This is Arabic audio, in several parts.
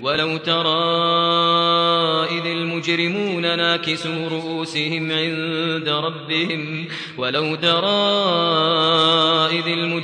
ولو ترى إذ المجرمون ناكسوا رؤوسهم عند ربهم ولو ترى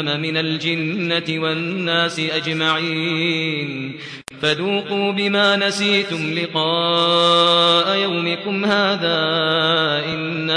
من الجنة والناس أجمعين. فذوقوا بما نسيتم لقاء يومكم هذا.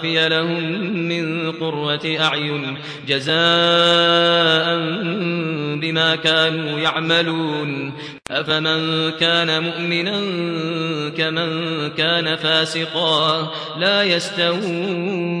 أخفي لهم من قرة أعين جزاء بما كانوا يعملون. أفمن كان مؤمنا كمن كان فاسقا لا يستوون.